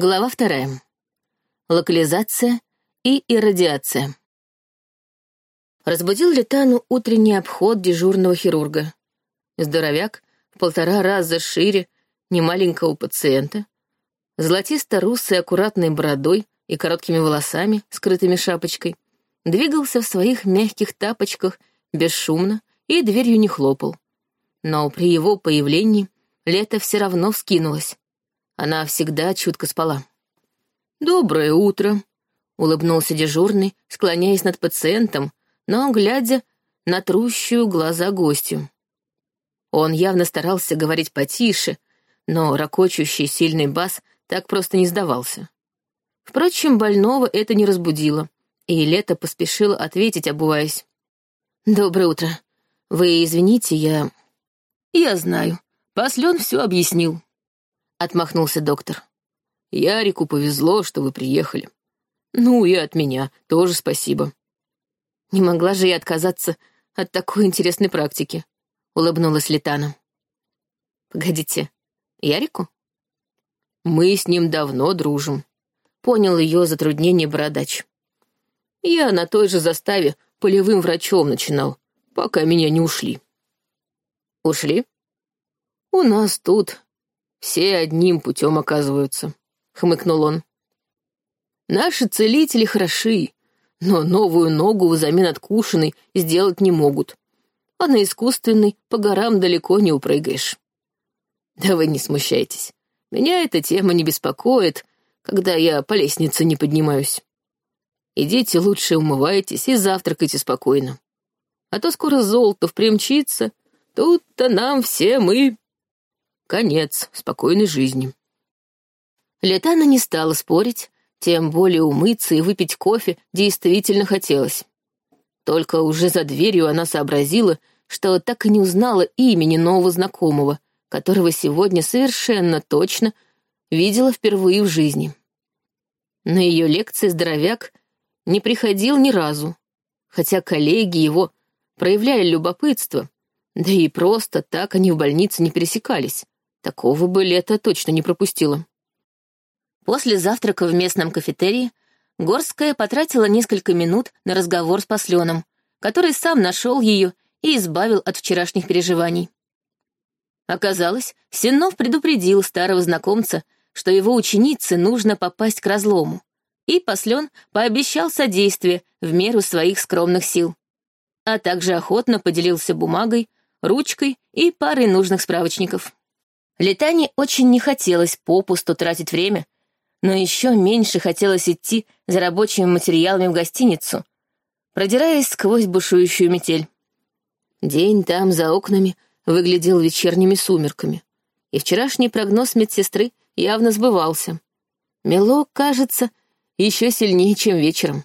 Глава вторая. Локализация и иррадиация. Разбудил Летану утренний обход дежурного хирурга. Здоровяк в полтора раза шире немаленького пациента, золотисто-русой аккуратной бородой и короткими волосами, скрытыми шапочкой, двигался в своих мягких тапочках бесшумно и дверью не хлопал. Но при его появлении Лето все равно вскинулась. Она всегда чутко спала. «Доброе утро», — улыбнулся дежурный, склоняясь над пациентом, но глядя на трущую глаза гостью. Он явно старался говорить потише, но ракочущий сильный бас так просто не сдавался. Впрочем, больного это не разбудило, и Лето поспешила ответить, обуваясь. «Доброе утро. Вы извините, я...» «Я знаю. Послен все объяснил», — отмахнулся доктор. «Ярику повезло, что вы приехали. Ну и от меня тоже спасибо». «Не могла же я отказаться от такой интересной практики», — улыбнулась Летана. «Погодите, Ярику?» «Мы с ним давно дружим», — понял ее затруднение бородач. «Я на той же заставе полевым врачом начинал, пока меня не ушли». «Ушли?» «У нас тут все одним путем оказываются», — хмыкнул он. «Наши целители хороши, но новую ногу взамен откушенной сделать не могут, а на искусственной по горам далеко не упрыгаешь. Да вы не смущайтесь, меня эта тема не беспокоит, когда я по лестнице не поднимаюсь. Идите лучше умывайтесь и завтракайте спокойно. А то скоро Золотов примчится, тут-то нам всем и Конец спокойной жизни. Летана не стала спорить, тем более умыться и выпить кофе действительно хотелось. Только уже за дверью она сообразила, что так и не узнала имени нового знакомого, которого сегодня совершенно точно видела впервые в жизни. На ее лекции здоровяк не приходил ни разу, хотя коллеги его проявляли любопытство, да и просто так они в больнице не пересекались. Такого бы лето точно не пропустила. После завтрака в местном кафетерии Горская потратила несколько минут на разговор с посленом, который сам нашел ее и избавил от вчерашних переживаний. Оказалось, Сеннов предупредил старого знакомца, что его ученице нужно попасть к разлому, и послен пообещал содействие в меру своих скромных сил, а также охотно поделился бумагой, ручкой и парой нужных справочников. Летане очень не хотелось попусту тратить время, но еще меньше хотелось идти за рабочими материалами в гостиницу, продираясь сквозь бушующую метель. День там, за окнами, выглядел вечерними сумерками, и вчерашний прогноз медсестры явно сбывался. Мело, кажется, еще сильнее, чем вечером.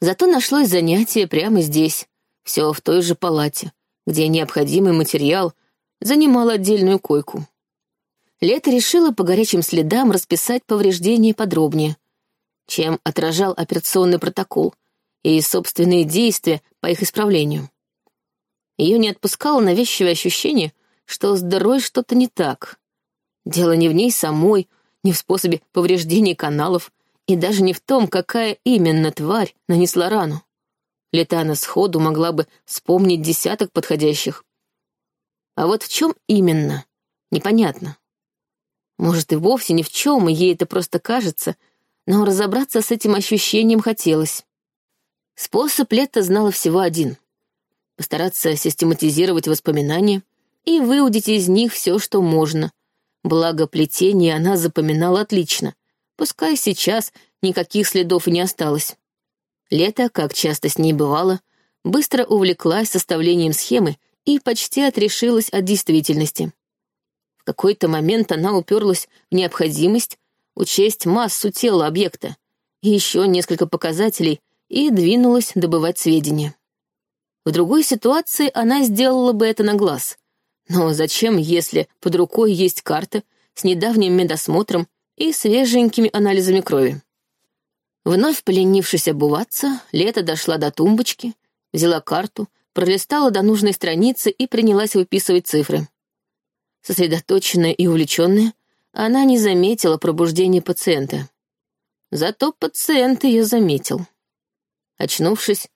Зато нашлось занятие прямо здесь, все в той же палате, где необходимый материал занимал отдельную койку. Лето решила по горячим следам расписать повреждения подробнее, чем отражал операционный протокол и собственные действия по их исправлению. Ее не отпускало навязчивое ощущение, что с дырой что-то не так. Дело не в ней самой, не в способе повреждения каналов и даже не в том, какая именно тварь нанесла рану. Летана сходу могла бы вспомнить десяток подходящих. А вот в чем именно, непонятно. Может, и вовсе ни в чем, и ей это просто кажется, но разобраться с этим ощущением хотелось. Способ Лето знала всего один — постараться систематизировать воспоминания и выудить из них все, что можно. Благо, плетение она запоминала отлично, пускай сейчас никаких следов и не осталось. Лето, как часто с ней бывало, быстро увлеклась составлением схемы и почти отрешилась от действительности. В какой-то момент она уперлась в необходимость учесть массу тела объекта и еще несколько показателей и двинулась добывать сведения. В другой ситуации она сделала бы это на глаз. Но зачем, если под рукой есть карта с недавним медосмотром и свеженькими анализами крови? Вновь поленившись обуваться, Лето дошла до тумбочки, взяла карту, пролистала до нужной страницы и принялась выписывать цифры. Сосредоточенная и увлеченная, она не заметила пробуждения пациента. Зато пациент ее заметил. Очнувшись,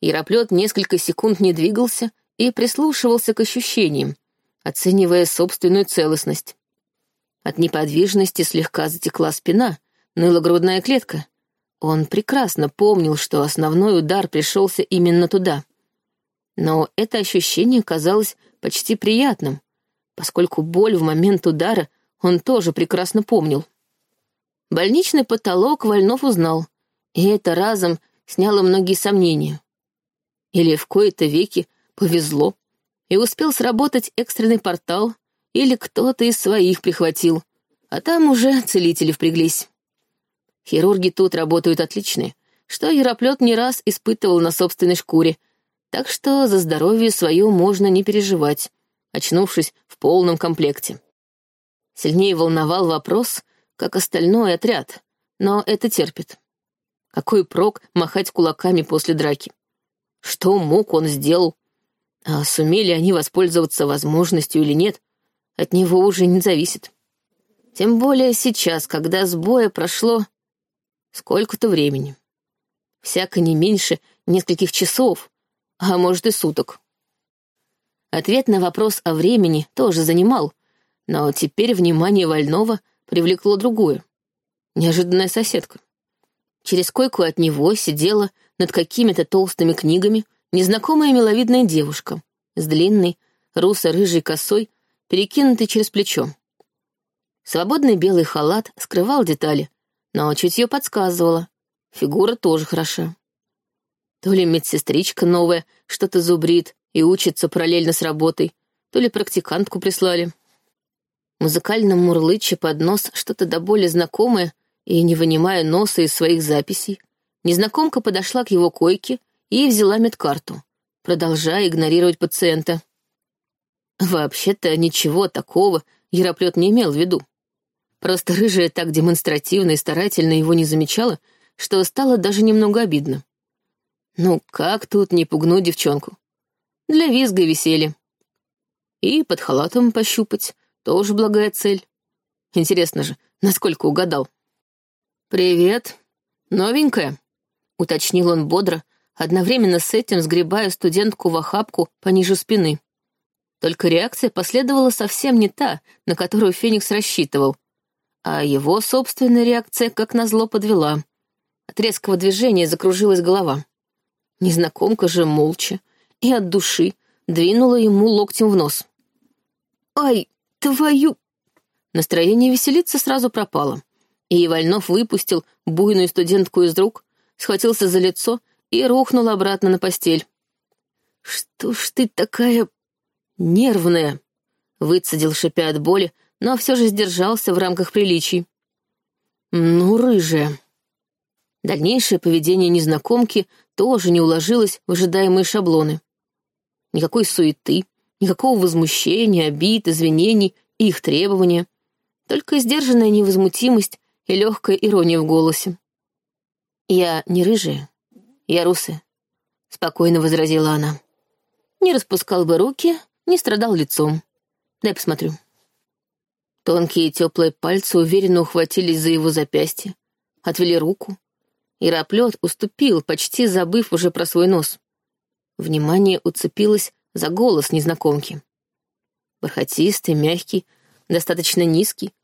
Яроплет несколько секунд не двигался и прислушивался к ощущениям, оценивая собственную целостность. От неподвижности слегка затекла спина, ныла грудная клетка. Он прекрасно помнил, что основной удар пришелся именно туда. Но это ощущение казалось почти приятным, поскольку боль в момент удара он тоже прекрасно помнил. Больничный потолок Вольнов узнал, и это разом сняло многие сомнения. Или в кои-то веки повезло, и успел сработать экстренный портал, или кто-то из своих прихватил, а там уже целители впряглись. Хирурги тут работают отличные, что Яроплет не раз испытывал на собственной шкуре, так что за здоровье свое можно не переживать, очнувшись в полном комплекте. Сильнее волновал вопрос, как остальной отряд, но это терпит. Какой прок махать кулаками после драки? Что мог он сделал? А сумели они воспользоваться возможностью или нет, от него уже не зависит. Тем более сейчас, когда с боя прошло сколько-то времени. Всяко не меньше нескольких часов, а может и суток. Ответ на вопрос о времени тоже занимал, но теперь внимание Вольного привлекло другое. Неожиданная соседка. Через койку от него сидела над какими-то толстыми книгами незнакомая миловидная девушка с длинной, русо-рыжей косой, перекинутой через плечо. Свободный белый халат скрывал детали, но чутье подсказывало. Фигура тоже хороша. То ли медсестричка новая что-то зубрит и учится параллельно с работой, то ли практикантку прислали. Музыкально мурлыча под нос что-то до боли знакомое и, не вынимая носа из своих записей, незнакомка подошла к его койке и взяла медкарту, продолжая игнорировать пациента. Вообще-то ничего такого Яроплет не имел в виду. Просто рыжая так демонстративно и старательно его не замечала, что стало даже немного обидно. Ну, как тут не пугнуть девчонку? Для визга и веселья. И под халатом пощупать — тоже благая цель. Интересно же, насколько угадал. «Привет. Новенькая?» — уточнил он бодро, одновременно с этим сгребая студентку в охапку пониже спины. Только реакция последовала совсем не та, на которую Феникс рассчитывал, а его собственная реакция, как назло, подвела. От резкого движения закружилась голова. Незнакомка же молча и от души двинула ему локтем в нос. «Ай, твою...» Настроение веселиться сразу пропало, и Вольнов выпустил буйную студентку из рук, схватился за лицо и рухнул обратно на постель. «Что ж ты такая нервная?» — выцедил, шипя от боли, но все же сдержался в рамках приличий. Ну, рыжая. Дальнейшее поведение незнакомки тоже не уложилось в ожидаемые шаблоны. Никакой суеты, никакого возмущения, обид, извинений и их требования, только сдержанная невозмутимость и легкая ирония в голосе. «Я не рыжая, я русая», — спокойно возразила она. Не распускал бы руки, не страдал лицом. Дай посмотрю. Тонкие теплые пальцы уверенно ухватились за его запястье, отвели руку. Ироплет уступил, почти забыв уже про свой нос. Внимание уцепилось за голос незнакомки. Бархатистый, мягкий, достаточно низкий.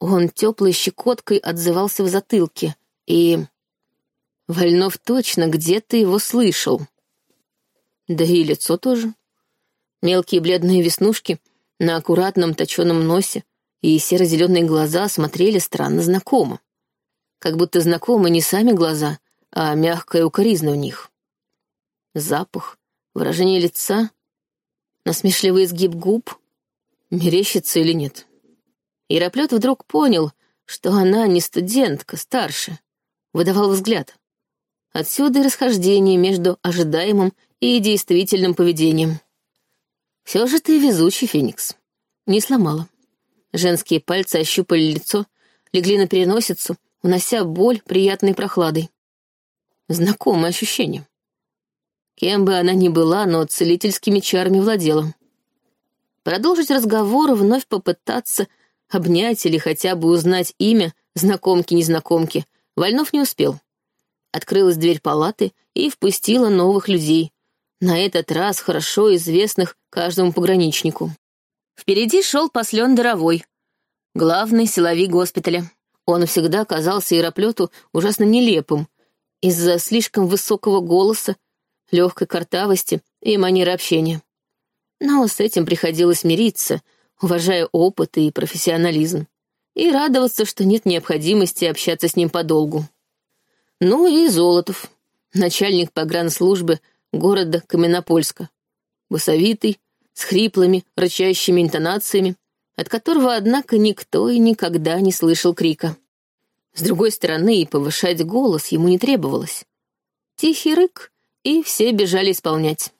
Он теплой щекоткой отзывался в затылке, и... Вольнов точно где-то его слышал. Да и лицо тоже. Мелкие бледные веснушки на аккуратном точеном носе, и серо-зеленые глаза смотрели странно знакомо. Как будто знакомы не сами глаза, а мягкая укоризна в них. Запах, выражение лица, насмешливый изгиб губ, мерещится или нет. Яроплет вдруг понял, что она не студентка, старше, выдавал взгляд. Отсюда и расхождение между ожидаемым и действительным поведением. Все же ты везучий, Феникс. Не сломала. Женские пальцы ощупали лицо, легли на переносицу, унося боль приятной прохладой. Знакомое ощущение. Кем бы она ни была, но целительскими чарами владела. Продолжить разговор, вновь попытаться обнять или хотя бы узнать имя знакомки-незнакомки Вольнов не успел. Открылась дверь палаты и впустила новых людей, на этот раз хорошо известных каждому пограничнику. Впереди шел послен Доровой, главный силовик госпиталя. Он всегда казался Яроплету ужасно нелепым из-за слишком высокого голоса, легкой картавости и манеры общения. Но с этим приходилось мириться, уважая опыт и профессионализм, и радоваться, что нет необходимости общаться с ним подолгу. Ну и Золотов, начальник погранслужбы города Каменопольска. Босовитый, с хриплыми, рычащими интонациями, от которого, однако, никто и никогда не слышал крика. С другой стороны, и повышать голос ему не требовалось. Тихий рык, и все бежали исполнять.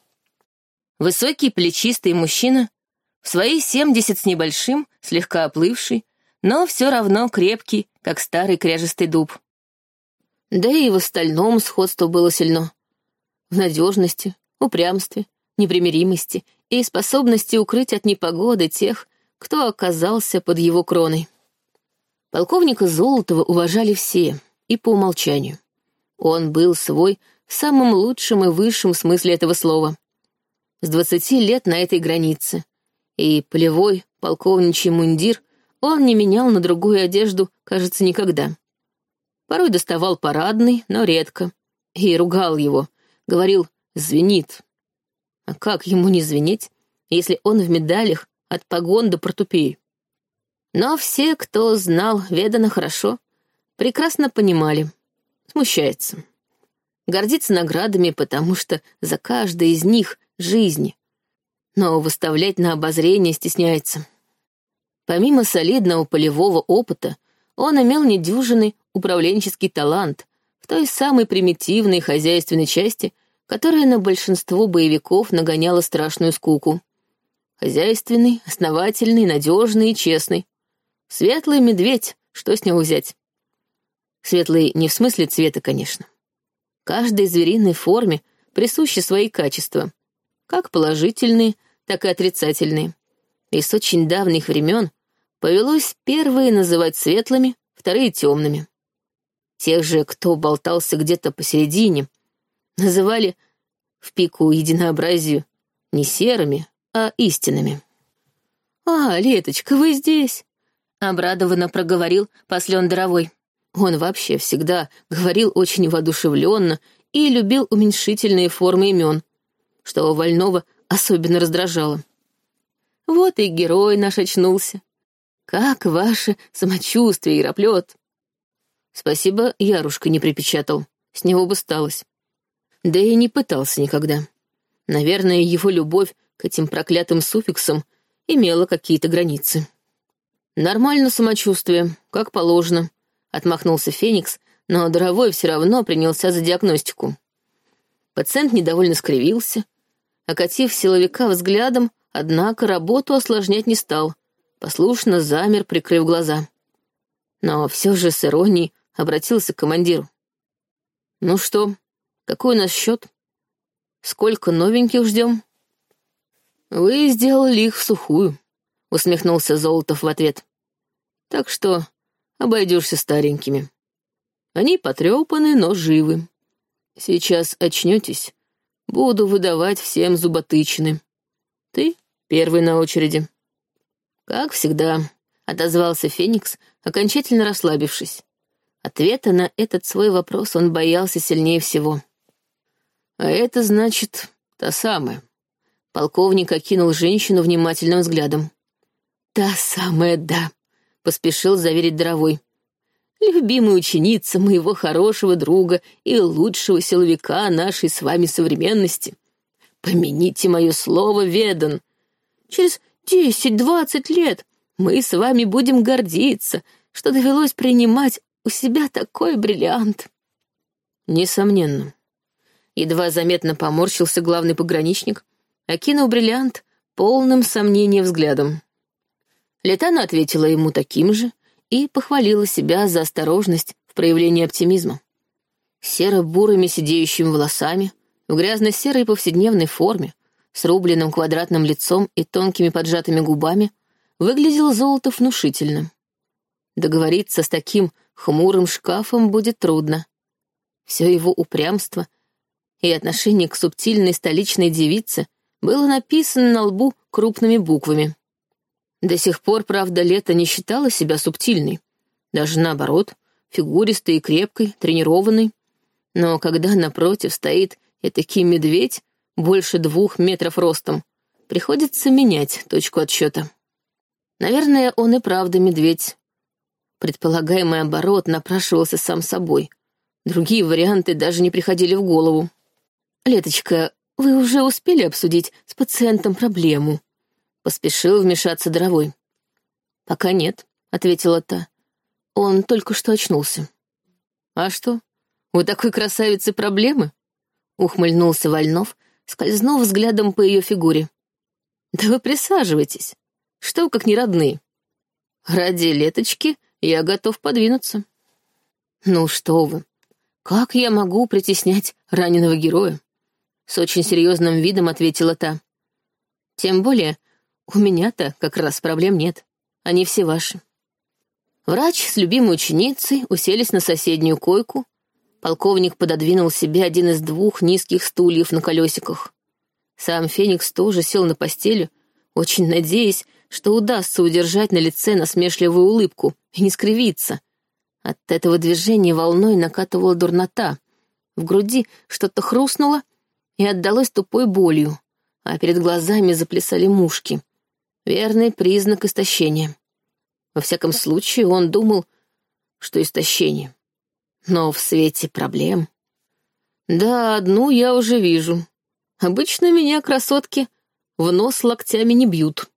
Высокий, плечистый мужчина, в свои семьдесят с небольшим, слегка оплывший, но все равно крепкий, как старый кряжестый дуб. Да и в остальном сходство было сильно. В надежности, упрямстве, непримиримости и способности укрыть от непогоды тех, кто оказался под его кроной. Полковника Золотова уважали все, и по умолчанию. Он был свой в самом лучшем и высшем смысле этого слова. С двадцати лет на этой границе, и полевой полковничий мундир он не менял на другую одежду, кажется, никогда. Порой доставал парадный, но редко, и ругал его, говорил «звенит». А как ему не звенеть, если он в медалях от погон до портупеи? Но все, кто знал Ведана хорошо, прекрасно понимали. Смущается. Гордится наградами, потому что за каждой из них жизни. Но выставлять на обозрение стесняется. Помимо солидного полевого опыта, он имел недюжинный управленческий талант в той самой примитивной хозяйственной части, которая на большинство боевиков нагоняла страшную скуку. Хозяйственный, основательный, надежный и честный. Светлый медведь, что с него взять? Светлый не в смысле цвета, конечно. Каждой звериной форме присущи свои качества, как положительные, так и отрицательные. И с очень давних времен повелось первые называть светлыми, вторые — темными. Тех же, кто болтался где-то посередине, называли в пику единообразию не серыми, а истинными. «А, Леточка, вы здесь?» — обрадованно проговорил послен Доровой. Он вообще всегда говорил очень воодушевленно и любил уменьшительные формы имен, что Вольного особенно раздражало. Вот и герой наш очнулся. Как ваше самочувствие, Яроплет? Спасибо, Ярушка не припечатал, с него бы сталось. Да и не пытался никогда. Наверное, его любовь к этим проклятым суффиксам имела какие-то границы. Нормально самочувствие, как положено, отмахнулся Феникс, но Доровой все равно принялся за диагностику. Пациент недовольно скривился, окатив силовика взглядом, однако работу осложнять не стал, послушно замер, прикрыв глаза. Но все же с иронией обратился к командиру. «Ну что, какой у нас счет? Сколько новеньких ждем?» «Вы сделали их в сухую», — усмехнулся Золотов в ответ. «Так что обойдешься старенькими. Они потрепаны, но живы. Сейчас очнетесь, буду выдавать всем зуботычины. Ты первый на очереди». «Как всегда», — отозвался Феникс, окончательно расслабившись. Ответа на этот свой вопрос он боялся сильнее всего. «А это значит та самая». Полковник окинул женщину внимательным взглядом. «Та самая, да», — поспешил заверить Доровой. «Любимая ученица моего хорошего друга и лучшего силовика нашей с вами современности. Помяните мое слово, Ведан. Через десять-двадцать лет мы с вами будем гордиться, что довелось принимать у себя такой бриллиант. Несомненно. Едва заметно поморщился главный пограничник, окинул бриллиант полным сомнения взглядом. Летана ответила ему таким же и похвалила себя за осторожность в проявлении оптимизма. Серо-бурыми сидеющими волосами, в грязно-серой повседневной форме, с рубленным квадратным лицом и тонкими поджатыми губами, выглядел Золотов внушительно. Договориться с таким хмурым шкафом будет трудно. Все его упрямство и отношение к субтильной столичной девице было написано на лбу крупными буквами. До сих пор, правда, Лето не считала себя субтильной. Даже наоборот, фигуристой и крепкой, тренированной. Но когда напротив стоит этакий медведь, больше двух метров ростом, приходится менять точку отсчета. Наверное, он и правда медведь. Предполагаемый оборот напрашивался сам собой. Другие варианты даже не приходили в голову. «Леточка, вы уже успели обсудить с пациентом проблему?» Поспешил вмешаться Доровой. «Пока нет», — ответила та. «Он только что очнулся». «А что, у такой красавицы проблемы?» Ухмыльнулся Вольнов, скользнув взглядом по ее фигуре. «Да вы присаживайтесь. Что, как не родные? Ради леточки я готов подвинуться». «Ну что вы, как я могу притеснять раненого героя?» С очень серьезным видом ответила та. «Тем более, у меня-то как раз проблем нет. Они все ваши». Врач с любимой ученицей уселись на соседнюю койку. Полковник пододвинул себе один из двух низких стульев на колесиках. Сам Феникс тоже сел на постель, очень надеясь, что удастся удержать на лице насмешливую улыбку и не скривиться. От этого движения волной накатывала дурнота. В груди что-то хрустнуло и отдалось тупой болью, а перед глазами заплясали мушки. Верный признак истощения. Во всяком случае, он думал, что истощение. Но в свете проблем... Да, одну я уже вижу. Обычно меня, красотки, в нос локтями не бьют.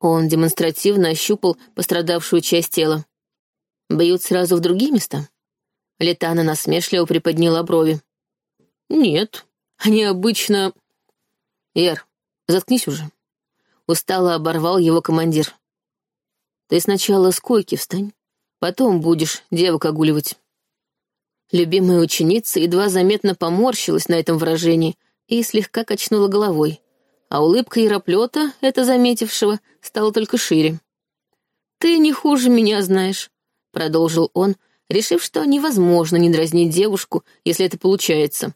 Он демонстративно ощупал пострадавшую часть тела. Бьют сразу в другие места? Летана насмешливо приподняла брови. Нет, они обычно... Эр, заткнись уже. Устало оборвал его командир. Ты сначала с койки встань, потом будешь девок огуливать. Любимая ученица едва заметно поморщилась на этом выражении и слегка качнула головой, а улыбка Яроплета, это заметившего, стала только шире. «Ты не хуже меня знаешь», — продолжил он, решив, что невозможно не дразнить девушку, если это получается.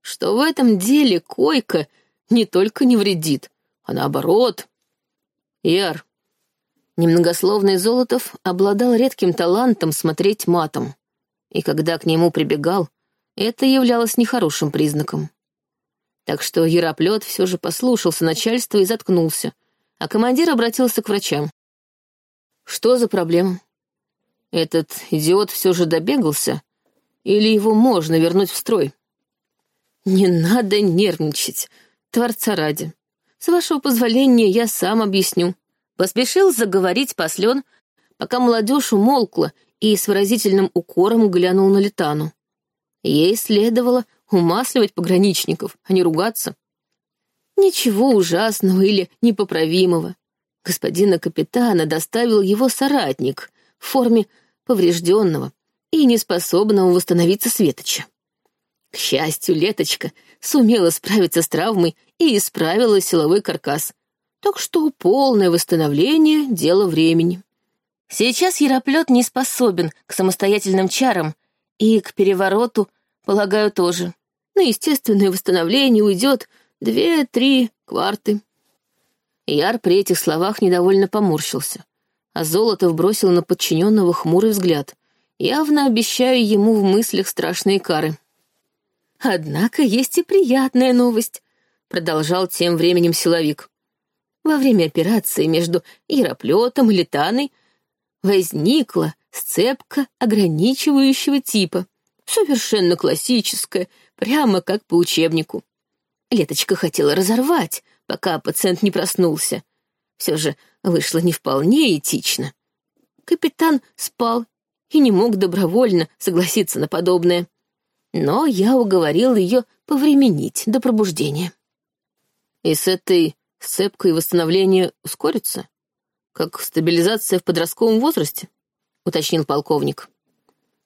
«Что в этом деле койка не только не вредит, а наоборот. Яр, Немногословный Золотов обладал редким талантом смотреть матом, и когда к нему прибегал, это являлось нехорошим признаком. Так что Яроплет все же послушался начальства и заткнулся, а командир обратился к врачам. «Что за проблема? Этот идиот все же добегался, или его можно вернуть в строй?» «Не надо нервничать, творца ради. С вашего позволения я сам объясню», Поспешил заговорить послен, пока молодежь умолкла и с выразительным укором глянул на Летану. Ей следовало умасливать пограничников, а не ругаться. Ничего ужасного или непоправимого. Господина капитана доставил его соратник в форме поврежденного и неспособного восстановиться Светоча. К счастью, Леточка сумела справиться с травмой и исправила силовой каркас, так что полное восстановление — дело времени. Сейчас Яроплет не способен к самостоятельным чарам, и к перевороту, полагаю, тоже. На естественное восстановление уйдет две-три кварты. Яр при этих словах недовольно поморщился, а Золотов бросил на подчиненного хмурый взгляд, явно обещая ему в мыслях страшные кары. «Однако есть и приятная новость», — продолжал тем временем силовик. Во время операции между Яроплетом и Летаной возникла сцепка ограничивающего типа, совершенно классическая, прямо как по учебнику. Леточка хотела разорвать, пока пациент не проснулся. Все же вышло не вполне этично. Капитан спал и не мог добровольно согласиться на подобное. Но я уговорил ее повременить до пробуждения. И с этой сцепка и восстановление ускорится? Как стабилизация в подростковом возрасте?» — уточнил полковник.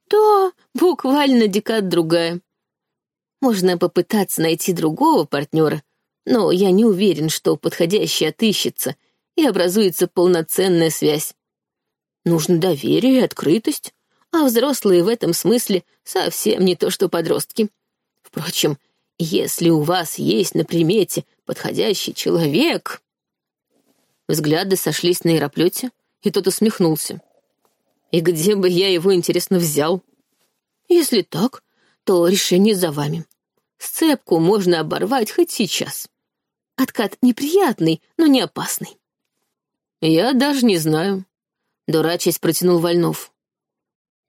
«Да, буквально декад другая. Можно попытаться найти другого партнера, но я не уверен, что подходящий отыщется, и образуется полноценная связь. Нужно доверие и открытость, а взрослые в этом смысле совсем не то, что подростки. Впрочем, если у вас есть на примете подходящий человек... Взгляды сошлись на аэроплете, и тот усмехнулся. И где бы я его, интересно, взял? Если так, то решение за вами. Сцепку можно оборвать хоть сейчас. Откат неприятный, но не опасный. Я даже не знаю. Дурачись протянул Вольнов.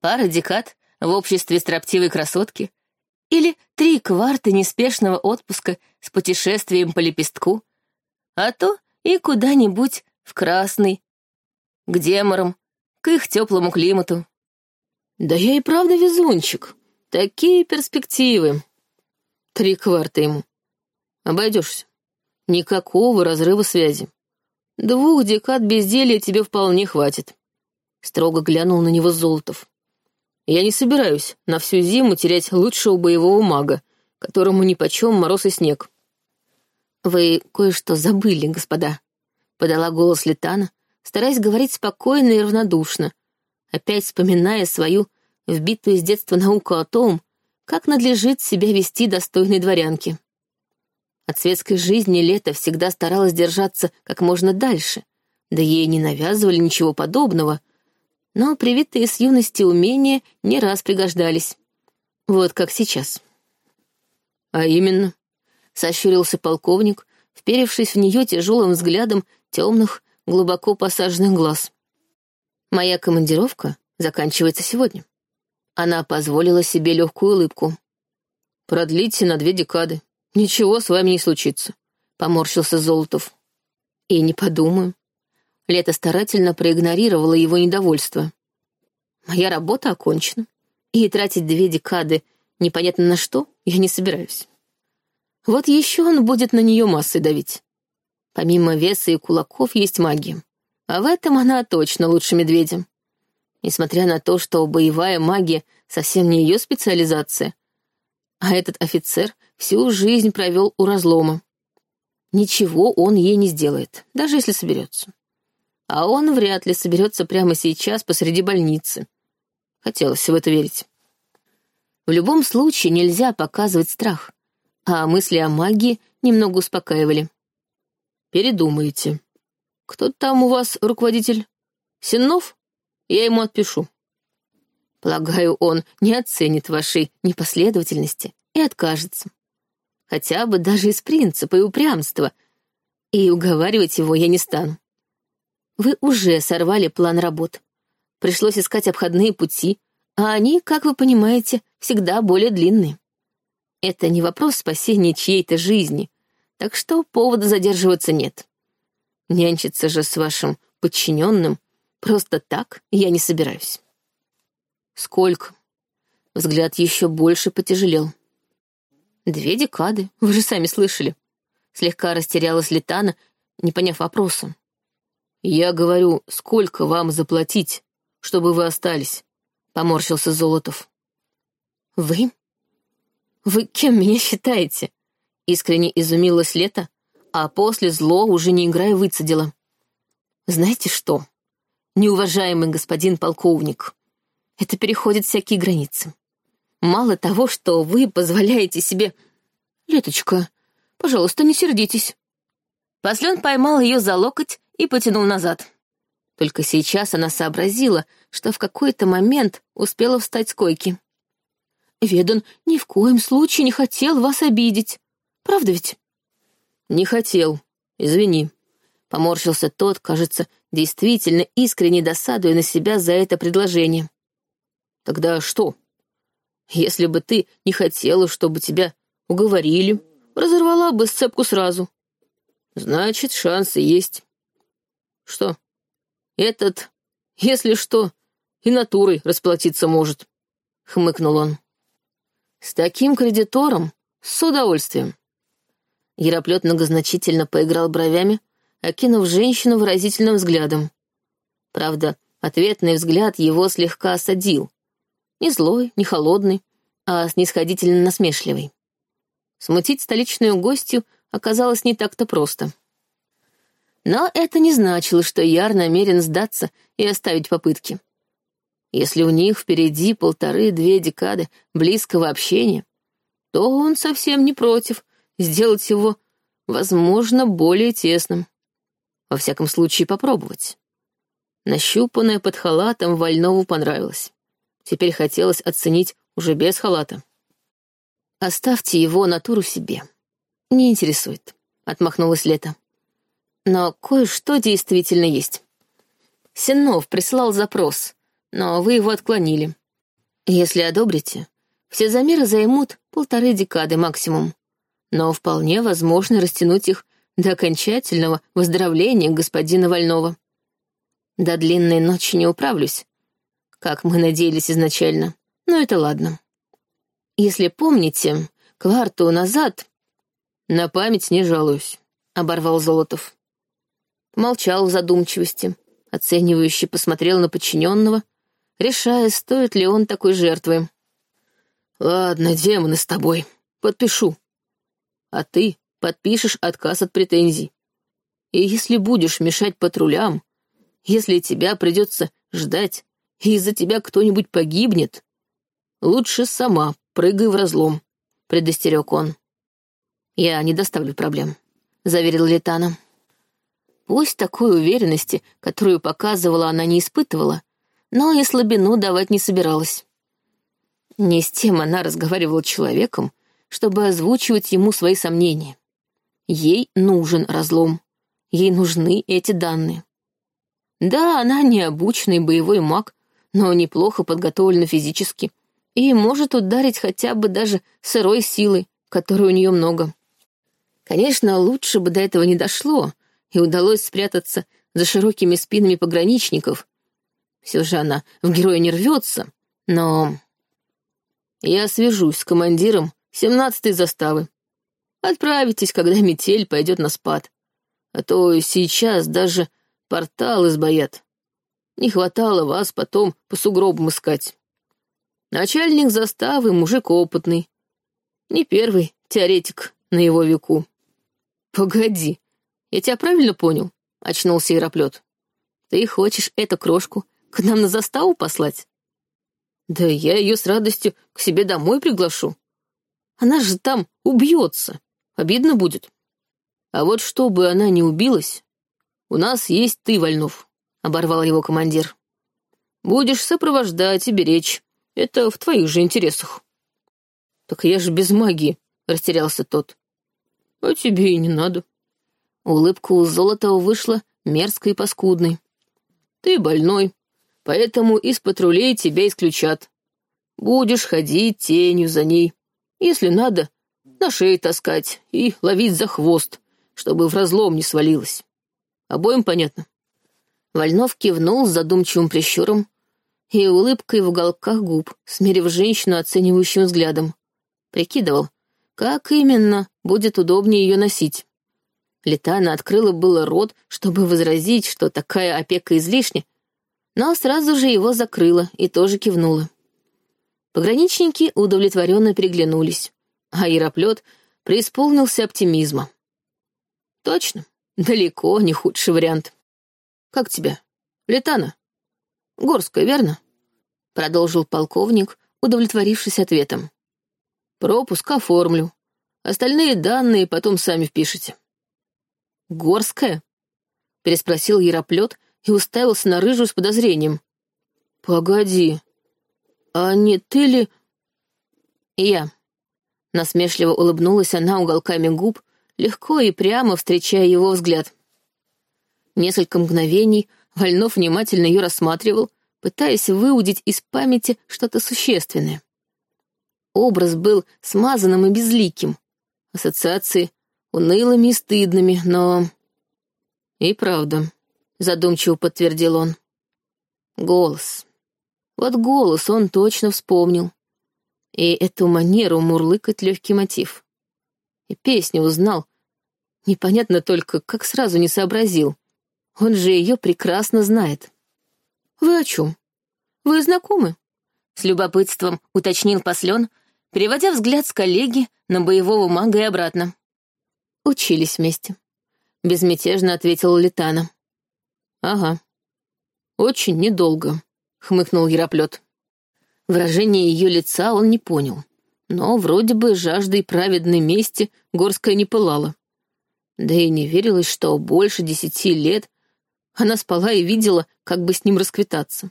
Пара декад в обществе строптивой красотки или три кварта неспешного отпуска с путешествием по лепестку, а то и куда-нибудь в красный, к деморам, к их теплому климату. Да я и правда везунчик. Такие перспективы. Три кварта ему. Обойдешься. Никакого разрыва связи. Двух декад безделья тебе вполне хватит. Строго глянул на него Золотов. Я не собираюсь на всю зиму терять лучшего боевого мага, которому нипочем мороз и снег. Вы кое-что забыли, господа, подала голос Летана, стараясь говорить спокойно и равнодушно, опять вспоминая свою вбитую с детства науку о том, как надлежит себя вести достойной дворянке. От светской жизни Лето всегда старалась держаться как можно дальше, да ей не навязывали ничего подобного, но привитые с юности умения не раз пригождались. Вот как сейчас. «А именно?» — сощурился полковник, вперевшись в нее тяжелым взглядом темных, глубоко посаженных глаз. «Моя командировка заканчивается сегодня». Она позволила себе легкую улыбку. «Продлите на две декады. Ничего с вами не случится», — поморщился Золотов. «И не подумаю». Лето старательно проигнорировала его недовольство. «Моя работа окончена, и тратить две декады непонятно на что я не собираюсь. Вот еще он будет на нее массой давить. Помимо веса и кулаков есть магия, а в этом она точно лучше медведя несмотря на то, что боевая магия совсем не ее специализация. А этот офицер всю жизнь провел у разлома. Ничего он ей не сделает, даже если соберется. А он вряд ли соберется прямо сейчас посреди больницы. Хотелось в это верить. В любом случае нельзя показывать страх, а мысли о магии немного успокаивали. Передумайте. Кто там у вас руководитель? Сеннов? Я ему отпишу. Полагаю, он не оценит вашей непоследовательности и откажется. Хотя бы даже из принципа и упрямства. И уговаривать его я не стану. Вы уже сорвали план работ. Пришлось искать обходные пути, а они, как вы понимаете, всегда более длинные. Это не вопрос спасения чьей-то жизни, так что повода задерживаться нет. Нянчиться же с вашим подчиненным Просто так я не собираюсь. Сколько? Взгляд еще больше потяжелел. Две декады, вы же сами слышали. Слегка растерялась Летана, не поняв вопроса. Я говорю, сколько вам заплатить, чтобы вы остались? Поморщился Золотов. Вы? Вы кем меня считаете? Искренне изумилась Лета, а после зло уже не играя выцедила. Знаете что? неуважаемый господин полковник. Это переходит всякие границы. Мало того, что вы позволяете себе... Леточка, пожалуйста, не сердитесь. Послен поймал ее за локоть и потянул назад. Только сейчас она сообразила, что в какой-то момент успела встать с койки. Ведан ни в коем случае не хотел вас обидеть. Правда ведь? Не хотел. Извини. Поморщился тот, кажется, действительно искренне досадуя на себя за это предложение. Тогда что? Если бы ты не хотела, чтобы тебя уговорили, разорвала бы сцепку сразу. Значит, шансы есть. Что? Этот, если что, и натурой расплатиться может, — хмыкнул он. С таким кредитором с удовольствием. Яроплет многозначительно поиграл бровями, окинув женщину выразительным взглядом. Правда, ответный взгляд его слегка осадил. Не злой, не холодный, а снисходительно насмешливый. Смутить столичную гостью оказалось не так-то просто. Но это не значило, что Яр намерен сдаться и оставить попытки. Если у них впереди полторы-две декады близкого общения, то он совсем не против сделать его, возможно, более тесным. Во всяком случае, попробовать. Нащупанное под халатом Вольнову понравилось. Теперь хотелось оценить уже без халата. «Оставьте его натуру себе. Не интересует», — отмахнулась Лето. «Но кое-что действительно есть. Сеннов прислал запрос, но вы его отклонили. Если одобрите, все замеры займут полторы декады максимум, но вполне возможно растянуть их до окончательного выздоровления господина Вольнова. До длинной ночи не управлюсь, как мы надеялись изначально, но это ладно. Если помните, кварту назад... На память не жалуюсь, — оборвал Золотов. Молчал в задумчивости, оценивающе посмотрел на подчиненного, решая, стоит ли он такой жертвы. «Ладно, демоны с тобой, подпишу. А ты подпишешь отказ от претензий. И если будешь мешать патрулям, если тебя придется ждать, и из-за тебя кто-нибудь погибнет, лучше сама прыгай в разлом», — предостерег он. «Я не доставлю проблем», — заверил Летана. Пусть такой уверенности, которую показывала, она не испытывала, но и слабину давать не собиралась. Не с тем она разговаривала человеком, чтобы озвучивать ему свои сомнения. Ей нужен разлом. Ей нужны эти данные. Да, она не боевой маг, но неплохо подготовлена физически и может ударить хотя бы даже сырой силой, которой у нее много. Конечно, лучше бы до этого не дошло, и удалось спрятаться за широкими спинами пограничников. Все же она в героя не рвется, но... Я свяжусь с командиром семнадцатой заставы. Отправитесь, когда метель пойдет на спад. А то сейчас даже Порталы сбоят. Не хватало вас потом по сугробам искать. Начальник заставы мужик опытный. Не первый теоретик на его веку. Погоди, я тебя правильно понял? Очнулся Яроплет. Ты хочешь эту крошку к нам на заставу послать? Да я ее с радостью к себе домой приглашу. Она же там убьется. Обидно будет. А вот чтобы она не убилась, у нас есть ты, Вольнов», — оборвал его командир. «Будешь сопровождать и беречь. Это в твоих же интересах». «Так я же без магии», — растерялся тот. «А тебе и не надо». Улыбка у Золотого вышла мерзкой и паскудной. «Ты больной, поэтому из патрулей тебя исключат. Будешь ходить тенью за ней. Если надо, на шее таскать и ловить за хвост, чтобы в разлом не свалилась. Обоим понятно?» Вольнов кивнул с задумчивым прищуром и улыбкой в уголках губ, смерив женщину оценивающим взглядом. Прикидывал, как именно будет удобнее ее носить. Летана открыла было рот, чтобы возразить, что такая опека излишня, но сразу же его закрыла и тоже кивнула. Пограничники удовлетворенно переглянулись, а Яроплет преисполнился оптимизма. Точно, Далеко не худший вариант. Как тебя? Летана? Горская, верно? Продолжил полковник, удовлетворившись ответом. Пропуск оформлю. Остальные данные потом сами впишете. Горская? Переспросил Яроплет и уставился на рыжую с подозрением. Погоди, а не ты ли... Я. Насмешливо улыбнулась она уголками губ, легко и прямо встречая его взгляд. Несколько мгновений Вольнов внимательно ее рассматривал, пытаясь выудить из памяти что-то существенное. Образ был смазанным и безликим, ассоциации унылыми и стыдными, но... И правда, задумчиво подтвердил он. Голос. Вот голос он точно вспомнил. И эту манеру мурлыкать легкий мотив и песню узнал. Непонятно только, как сразу не сообразил. Он же ее прекрасно знает. «Вы о чем? Вы знакомы?» С любопытством уточнил Послен, переводя взгляд с коллеги на боевого мага и обратно. Учились вместе. — безмятежно ответила Летана. «Ага. Очень недолго», — хмыкнул Яроплет. Выражение ее лица он не понял, но вроде бы жаждой праведной мести Горская не пылала. Да и не верилось, что больше десяти лет она спала и видела, как бы с ним расквитаться.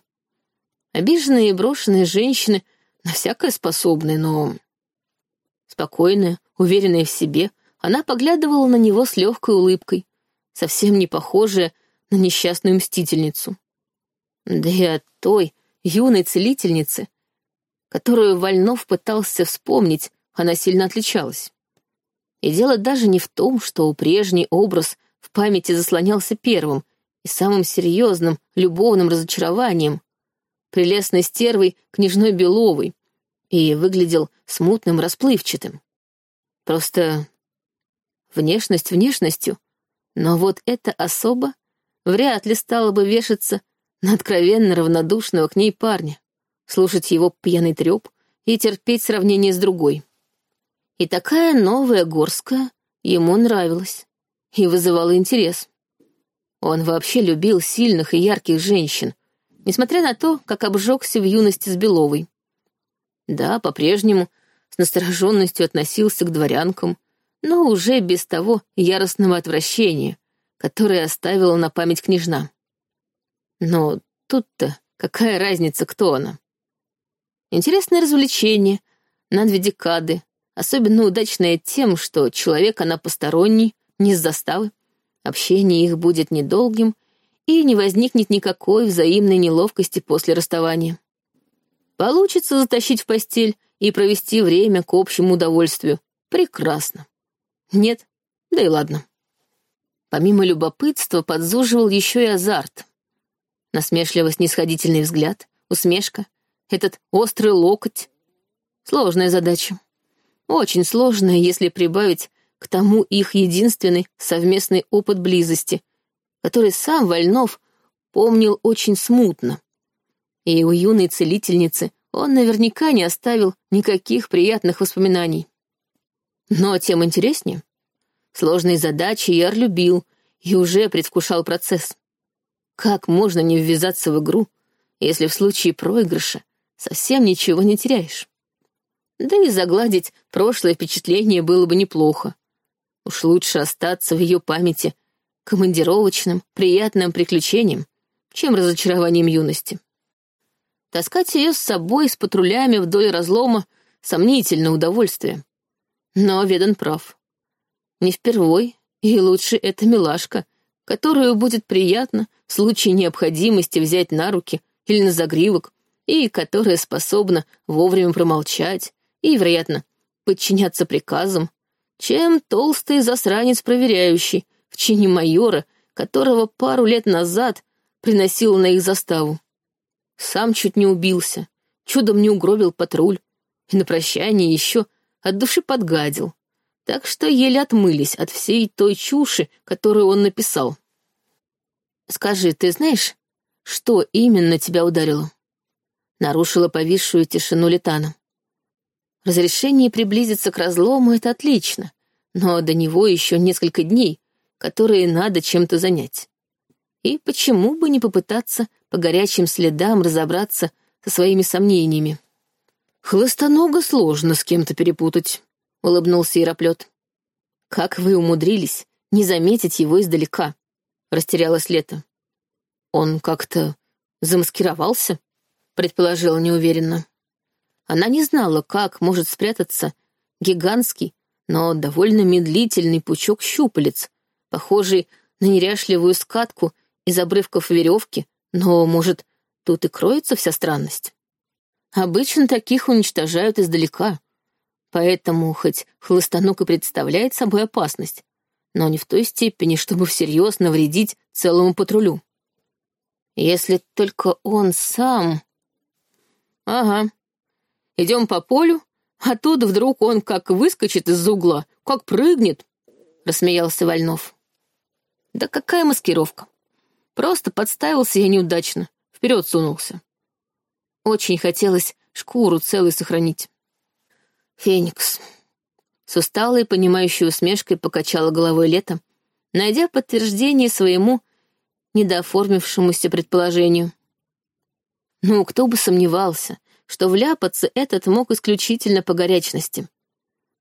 Обиженные и брошенные женщины на всякое способны, но... Спокойная, уверенная в себе, она поглядывала на него с легкой улыбкой, совсем не похожая на несчастную мстительницу. Да и от той юной целительницы, которую Вольнов пытался вспомнить, она сильно отличалась. И дело даже не в том, что прежний образ в памяти заслонялся первым и самым серьезным любовным разочарованием, прелестной стервой княжной Беловой, и выглядел смутным, расплывчатым. Просто внешность внешностью, но вот эта особа вряд ли стала бы вешаться на откровенно равнодушного к ней парня, слушать его пьяный треп и терпеть сравнение с другой. И такая новая Горская ему нравилась и вызывала интерес. Он вообще любил сильных и ярких женщин, несмотря на то, как обжегся в юности с Беловой. Да, по-прежнему с настороженностью относился к дворянкам, но уже без того яростного отвращения, которое оставила на память княжна. Но тут-то какая разница, кто она? Интересное развлечение на две декады, особенно удачное тем, что человек она посторонний, не с заставы, общение их будет недолгим, и не возникнет никакой взаимной неловкости после расставания. Получится затащить в постель и провести время к общему удовольствию. Прекрасно. Нет? Да и ладно. Помимо любопытства подзуживал еще и азарт. Насмешливо-снисходительный взгляд, усмешка, этот острый локоть. Сложная задача. Очень сложная, если прибавить к тому их единственный совместный опыт близости, который сам Вольнов помнил очень смутно. И у юной целительницы он наверняка не оставил никаких приятных воспоминаний. Но тем интереснее. Сложные задачи Яр любил и уже предвкушал процесс. Как можно не ввязаться в игру, если в случае проигрыша совсем ничего не теряешь? Да и загладить прошлое впечатление было бы неплохо. Уж лучше остаться в ее памяти командировочным, приятным приключением, чем разочарованием юности. Таскать ее с собой с патрулями вдоль разлома — сомнительное удовольствие. Но Ведан прав. Не впервой, и лучше эта милашка, которую будет приятно в случае необходимости взять на руки или на загривок, и которая способна вовремя промолчать и, вероятно, подчиняться приказам, чем толстый засранец проверяющий в чине майора, которого пару лет назад приносил на их заставу. Сам чуть не убился, чудом не угробил патруль, и на прощание еще от души подгадил, так что еле отмылись от всей той чуши, которую он написал. «Скажи, ты знаешь, что именно тебя ударило?» Нарушила повисшую тишину Летана. Разрешение приблизиться к разлому — это отлично, но до него еще несколько дней, которые надо чем-то занять. И почему бы не попытаться по горячим следам разобраться со своими сомнениями? «Хлыстонога сложно с кем-то перепутать», — улыбнулся Яроплет. «Как вы умудрились не заметить его издалека?» — растерялась Лето. «Он как-то замаскировался?» — предположила неуверенно. Она не знала, как может спрятаться гигантский, но довольно медлительный пучок щупалец, похожий на неряшливую скатку из обрывков веревки, но, может, тут и кроется вся странность. Обычно таких уничтожают издалека, поэтому хоть хлыстанок и представляет собой опасность, но не в той степени, чтобы всерьез навредить целому патрулю. Если только он сам... Ага, Идем по полю, а тут вдруг он как выскочит из-за угла, как прыгнет, — рассмеялся Вольнов. Да какая маскировка? Просто подставился я неудачно, вперед сунулся. Очень хотелось шкуру целой сохранить. Феникс. С усталой, понимающей усмешкой покачала головой лето, найдя подтверждение своему недооформившемуся предположению. Ну, кто бы сомневался, что вляпаться этот мог исключительно по горячности.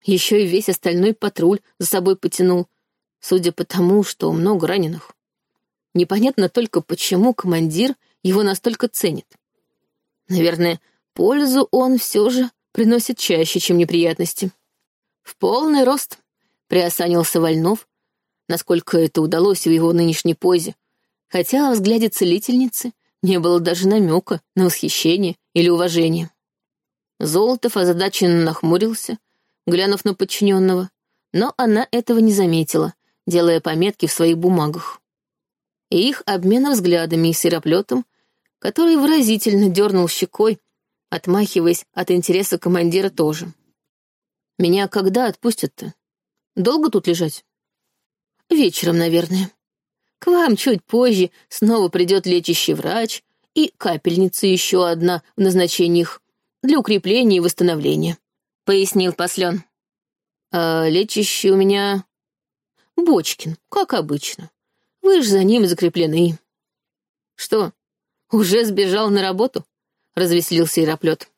Еще и весь остальной патруль за собой потянул, судя по тому, что много раненых. Непонятно только, почему командир его настолько ценит. Наверное, пользу он все же приносит чаще, чем неприятности. В полный рост приосанился Вольнов, насколько это удалось в его нынешней позе, хотя во взгляде целительницы не было даже намека на восхищение или уважение. Золотов озадаченно нахмурился, глянув на подчиненного, но она этого не заметила, делая пометки в своих бумагах. И их обмена взглядами и сыроплетом, который выразительно дернул щекой, отмахиваясь от интереса командира тоже. «Меня когда отпустят-то? Долго тут лежать?» «Вечером, наверное. К вам чуть позже снова придет лечащий врач и капельница еще одна в назначениях для укрепления и восстановления», — пояснил Послен. «А лечащий у меня Бочкин, как обычно. Вы ж за ним закреплены». «Что, уже сбежал на работу?» — развеселился Яроплет.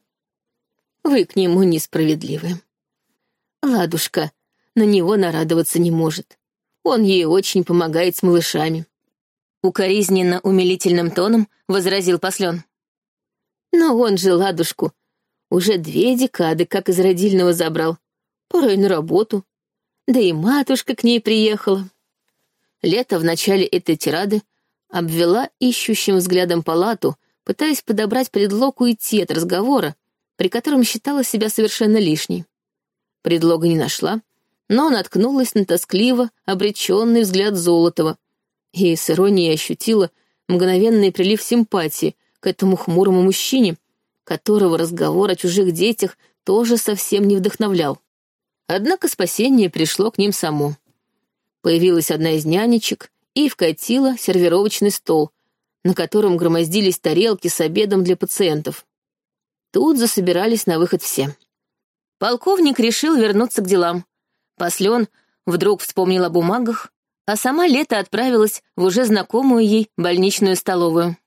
«Вы к нему несправедливы. Ладушка на него нарадоваться не может. Он ей очень помогает с малышами». Укоризненно умилительным тоном возразил Послен. «Но он же Ладушку уже две декады как из родильного забрал. Пора и на работу. Да и матушка к ней приехала». Лето в начале этой тирады обвела ищущим взглядом палату, пытаясь подобрать предлог уйти от разговора, при котором считала себя совершенно лишней. Предлога не нашла, но наткнулась на тоскливо обреченный взгляд Золотова и с иронией ощутила мгновенный прилив симпатии к этому хмурому мужчине, которого разговор о чужих детях тоже совсем не вдохновлял. Однако спасение пришло к ним само. Появилась одна из нянечек и вкатила сервировочный стол, на котором громоздились тарелки с обедом для пациентов. Тут засобирались на выход все. Полковник решил вернуться к делам. Послен вдруг вспомнил о бумагах, а сама Лето отправилась в уже знакомую ей больничную столовую.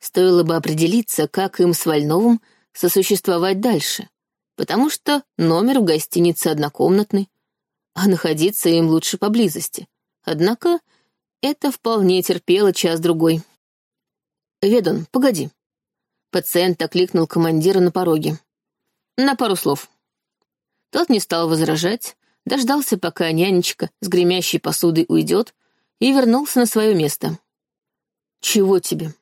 Стоило бы определиться, как им с Вольновым сосуществовать дальше, потому что номер в гостинице однокомнатный, а находиться им лучше поблизости. Однако это вполне терпело час-другой. «Ведан, погоди». Пациент окликнул командира на пороге. «На пару слов». Тот не стал возражать, дождался, пока нянечка с гремящей посудой уйдет, и вернулся на свое место. «Чего тебе?»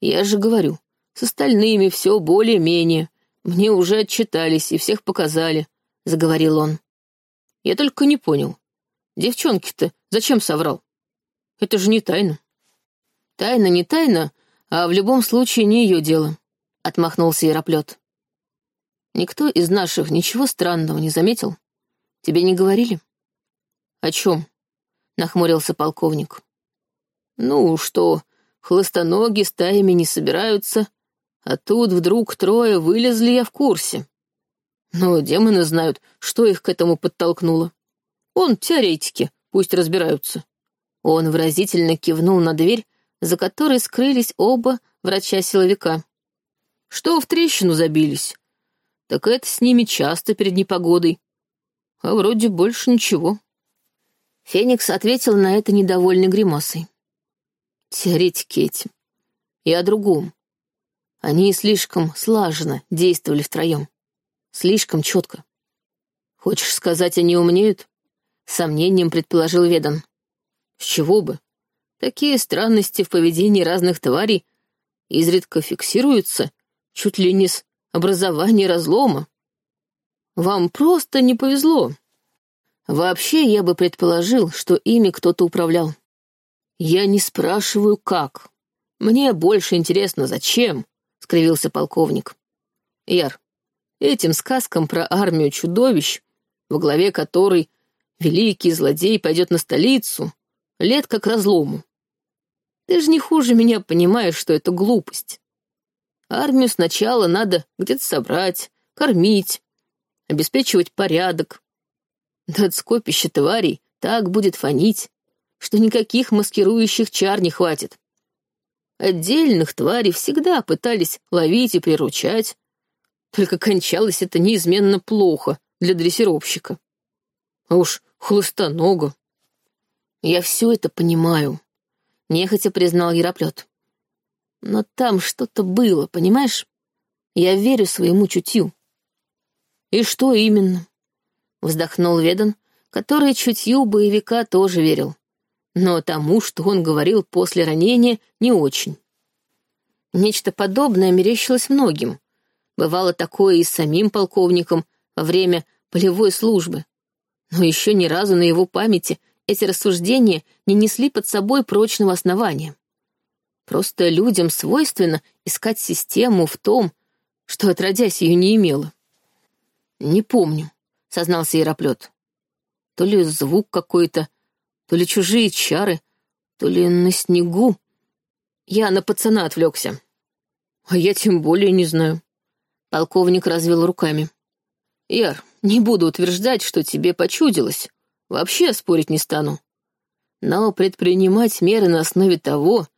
«Я же говорю, с остальными все более-менее. Мне уже отчитались и всех показали», — заговорил он. Я только не понял. Девчонки-то зачем соврал? Это же не тайна. Тайна не тайна, а в любом случае не ее дело, — отмахнулся Яроплет. Никто из наших ничего странного не заметил? Тебе не говорили? О чем? — нахмурился полковник. Ну, что, хлыстоноги стаями не собираются, а тут вдруг трое вылезли, я в курсе. Но демоны знают, что их к этому подтолкнуло. Он теоретики, пусть разбираются. Он выразительно кивнул на дверь, за которой скрылись оба врача-силовика. Что в трещину забились? Так это с ними часто перед непогодой. А вроде больше ничего. Феникс ответил на это недовольной гримасой. Теоретики эти. И о другом. Они слишком слаженно действовали втроем. Слишком четко. Хочешь сказать, они умнеют? сомнением предположил Ведан. С чего бы? Такие странности в поведении разных тварей изредка фиксируются, чуть ли не с образования разлома. Вам просто не повезло. Вообще, я бы предположил, что ими кто-то управлял. Я не спрашиваю, как. Мне больше интересно, зачем, — скривился полковник. Яр, этим сказкам про армию чудовищ, во главе которой великий злодей пойдет на столицу, лет как разлому. Ты же не хуже меня понимаешь, что это глупость. Армию сначала надо где-то собрать, кормить, обеспечивать порядок. Да от скопища тварей так будет фонить. что никаких маскирующих чар не хватит. Отдельных тварей всегда пытались ловить и приручать, только кончалось это неизменно плохо для дрессировщика. А уж хлыстоногу. Я все это понимаю, — нехотя признал Яроплет. Но там что-то было, понимаешь? Я верю своему чутью. И что именно? Вздохнул Ведан, который чутью боевика тоже верил. Но тому, что он говорил после ранения, не очень. Нечто подобное мерещилось многим. Бывало такое и с самим полковником во время полевой службы. Но еще ни разу на его памяти эти рассуждения не несли под собой прочного основания. Просто людям свойственно искать систему в том, что отродясь ее не имела. «Не помню», — сознался Яроплет. То ли звук какой-то, то ли чужие чары, то ли на снегу. Я на пацана отвлекся. А я тем более не знаю. Полковник развел руками. Яр, не буду утверждать, что тебе почудилось. Вообще спорить не стану. Но предпринимать меры на основе того,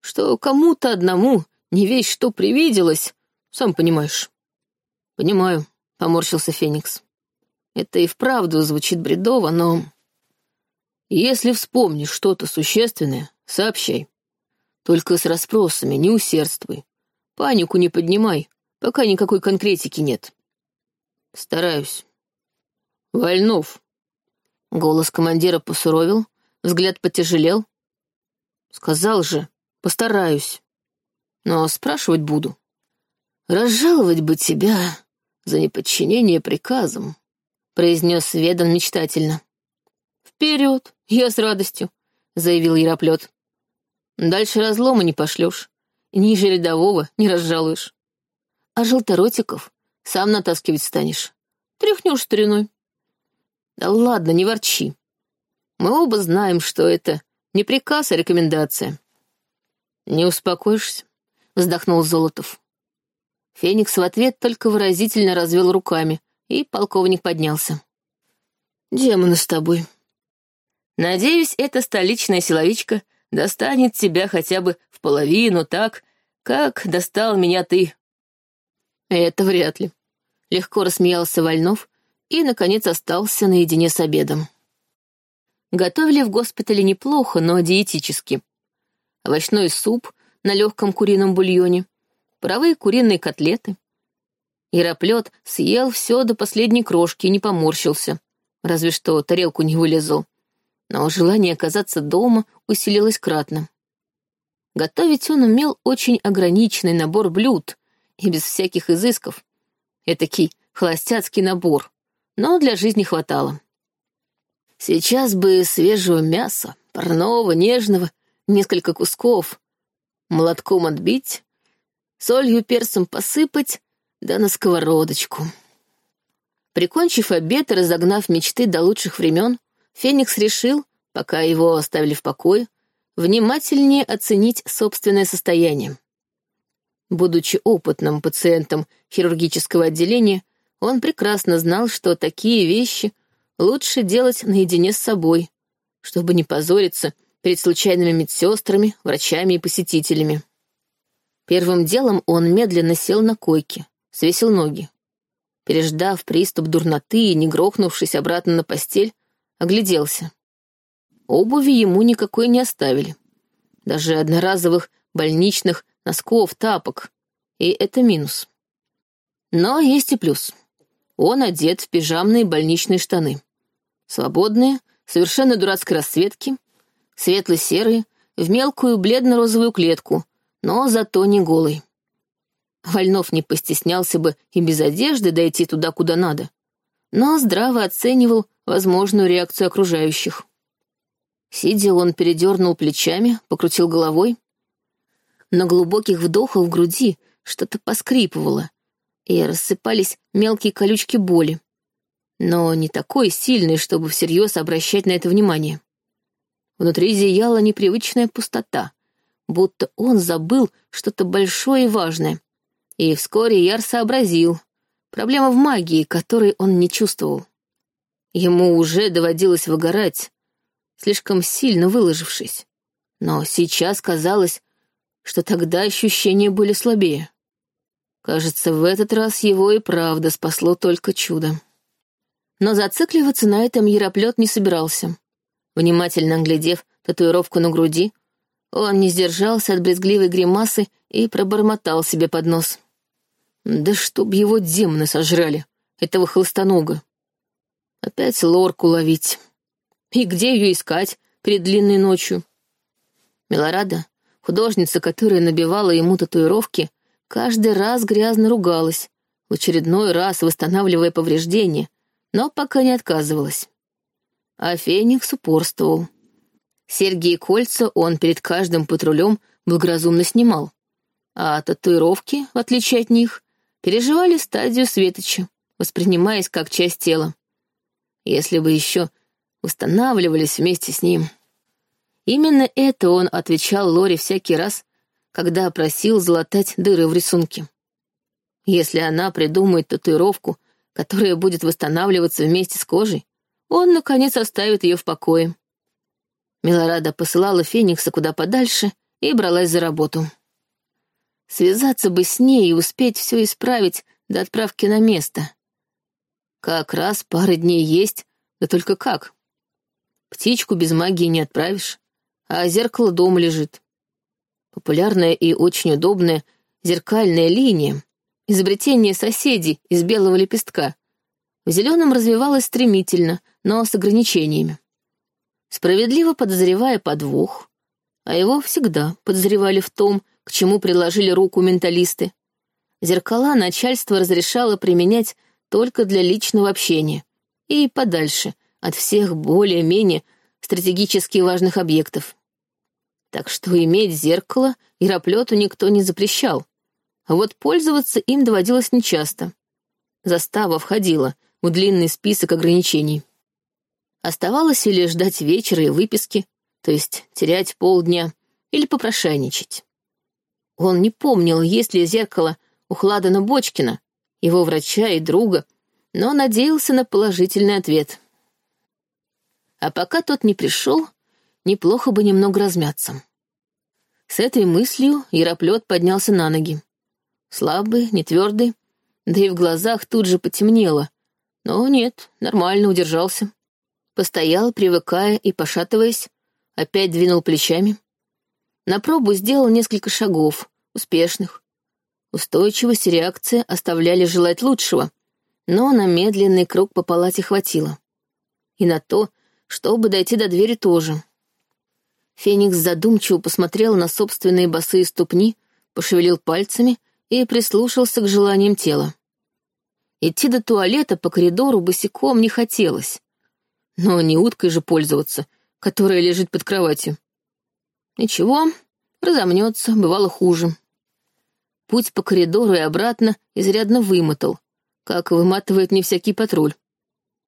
что кому-то одному не весь что привиделось, сам понимаешь. Понимаю, поморщился Феникс. Это и вправду звучит бредово, но... Если вспомнишь что-то существенное, сообщай. Только с расспросами, не усердствуй. Панику не поднимай, пока никакой конкретики нет. Стараюсь. Вольнов. Голос командира посуровил, взгляд потяжелел. Сказал же, постараюсь. Но спрашивать буду. Разжаловать бы тебя за неподчинение приказам, произнес Ведан мечтательно. Вперед, я с радостью, заявил Яроплет. Дальше разлома не пошлешь, ниже рядового не разжалуешь. А желторотиков сам натаскивать станешь. Тряхнешь стариной. Да ладно, не ворчи. Мы оба знаем, что это не приказ, а рекомендация. Не успокоишься? Вздохнул Золотов. Феникс в ответ только выразительно развел руками, и полковник поднялся. «Демоны с тобой. Надеюсь, эта столичная силовичка достанет тебя хотя бы в половину так, как достал меня ты». «Это вряд ли», — легко рассмеялся Вольнов и, наконец, остался наедине с обедом. Готовили в госпитале неплохо, но диетически. Овощной суп на легком курином бульоне, паровые куриные котлеты. Яроплет съел все до последней крошки и не поморщился, разве что тарелку не вылезал. Но желание оказаться дома усилилось кратно. Готовить он умел очень ограниченный набор блюд и без всяких изысков. Этакий холостяцкий набор, но для жизни хватало. Сейчас бы свежего мяса, парного, нежного, несколько кусков, молотком отбить, солью перцем посыпать, да на сковородочку. Прикончив обед и разогнав мечты до лучших времен, Феникс решил, пока его оставили в покое, внимательнее оценить собственное состояние. Будучи опытным пациентом хирургического отделения, он прекрасно знал, что такие вещи лучше делать наедине с собой, чтобы не позориться перед случайными медсестрами, врачами и посетителями. Первым делом он медленно сел на койке, свесил ноги. Переждав приступ дурноты и не грохнувшись обратно на постель, огляделся. Обуви ему никакой не оставили. Даже одноразовых больничных носков, тапок. И это минус. Но есть и плюс. Он одет в пижамные больничные штаны. Свободные, совершенно дурацкой расцветки, светло-серые, в мелкую бледно-розовую клетку, но зато не голый. Вольнов не постеснялся бы и без одежды дойти туда, куда надо, но здраво оценивал возможную реакцию окружающих. Сидя, он передернул плечами, покрутил головой. На глубоких вдохах в груди что-то поскрипывало, и рассыпались мелкие колючки боли. Но не такой сильный, чтобы всерьез обращать на это внимание. Внутри зияла непривычная пустота, будто он забыл что-то большое и важное. И вскоре Яр сообразил. Проблема в магии, которой он не чувствовал. Ему уже доводилось выгорать, слишком сильно выложившись. Но сейчас казалось, что тогда ощущения были слабее. Кажется, в этот раз его и правда спасло только чудо. Но зацикливаться на этом Яроплет не собирался. Внимательно оглядев татуировку на груди, он не сдержался от брезгливой гримасы и пробормотал себе под нос. «Да чтоб его демоны сожрали, этого холстонога! Опять лорку ловить. И где ее искать перед длинной ночью?» Милорада, художница, которая набивала ему татуировки, каждый раз грязно ругалась, в очередной раз восстанавливая повреждения, но пока не отказывалась. А Феникс упорствовал. Серьги и кольца он перед каждым патрулем благоразумно снимал, а татуировки, в отличие от них, переживали стадию светоча, воспринимаясь как часть тела. Если бы еще восстанавливались вместе с ним. Именно это он отвечал Лоре всякий раз, когда просил залатать дыры в рисунке. Если она придумает татуировку, которая будет восстанавливаться вместе с кожей, он, наконец, оставит ее в покое. Милорада посылала Феникса куда подальше и бралась за работу. Связаться бы с ней и успеть все исправить до отправки на место. Как раз пара дней есть, да только как? Птичку без магии не отправишь, а зеркало дома лежит. Популярная и очень удобная зеркальная линия, изобретение соседей из белого лепестка, в зеленом развивалась стремительно, но с ограничениями. Справедливо подозревая подвох, а его всегда подозревали в том, к чему приложили руку менталисты, зеркала начальство разрешало применять только для личного общения и подальше от всех более-менее стратегически важных объектов. Так что иметь зеркало Яроплету никто не запрещал. А вот пользоваться им доводилось нечасто. Застава входила в длинный список ограничений. Оставалось или ждать вечера и выписки, то есть терять полдня, или попрошайничать. Он не помнил, есть ли зеркало у Хладана Бочкина, его врача и друга, но надеялся на положительный ответ. А пока тот не пришел, неплохо бы немного размяться. С этой мыслью Яроплет поднялся на ноги. Слабый, нетвердый, да и в глазах тут же потемнело. Но нет, нормально удержался. Постоял, привыкая и пошатываясь, опять двинул плечами. На пробу сделал несколько шагов, успешных. Устойчивость и реакция оставляли желать лучшего, но на медленный круг по палате хватило. И на то, чтобы дойти до двери тоже. Феникс задумчиво посмотрел на собственные босые ступни, пошевелил пальцами и прислушался к желаниям тела. Идти до туалета по коридору босиком не хотелось. Но не уткой же пользоваться, которая лежит под кроватью. Ничего, разомнется, бывало хуже. Путь по коридору и обратно изрядно вымотал, как выматывает не всякий патруль.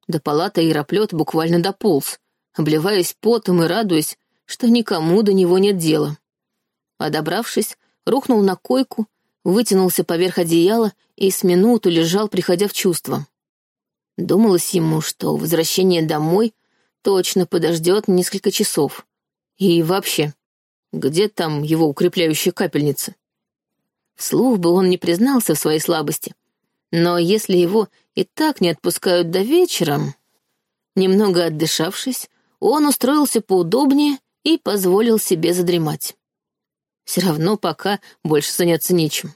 До палаты аэроплет буквально дополз, обливаясь потом и радуясь, что никому до него нет дела. А добравшись, рухнул на койку, вытянулся поверх одеяла и с минуту лежал, приходя в чувство. Думалось ему, что возвращение домой точно подождет несколько часов. И вообще, где там его укрепляющая капельница? Вслух бы он не признался в своей слабости. Но если его и так не отпускают до вечера... Немного отдышавшись, он устроился поудобнее и позволил себе задремать. Все равно пока больше заняться нечем.